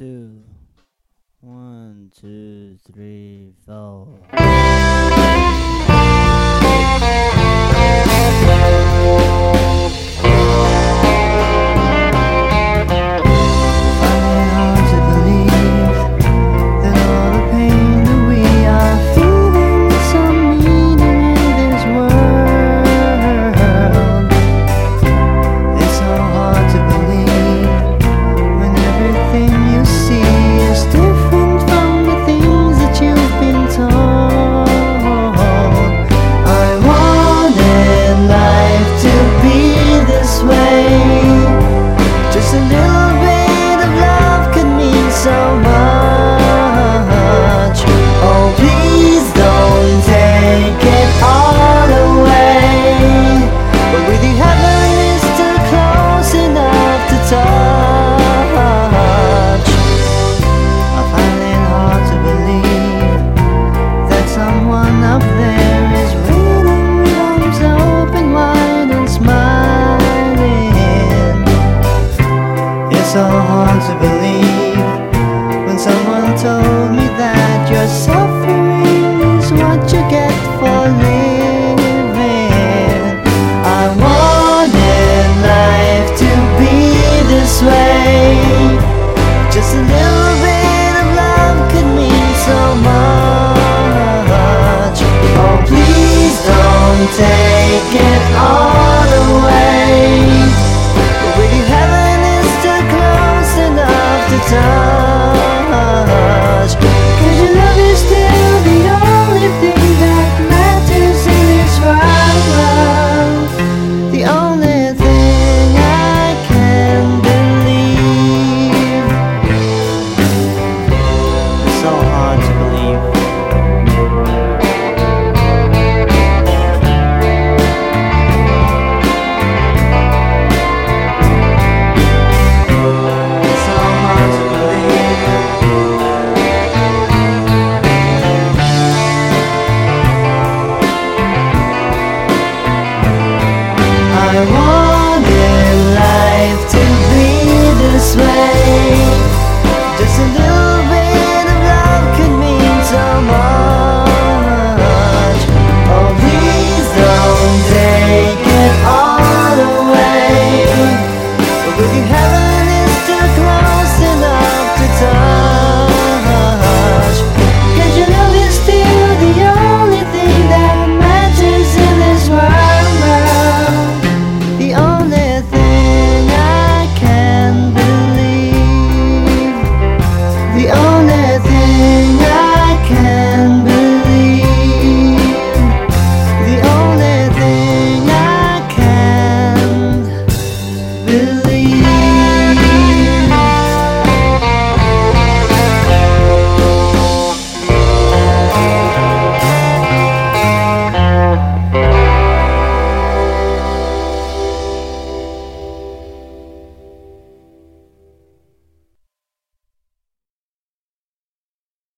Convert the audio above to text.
two. One, two, three, four. so hard to believe when someone told me that you're so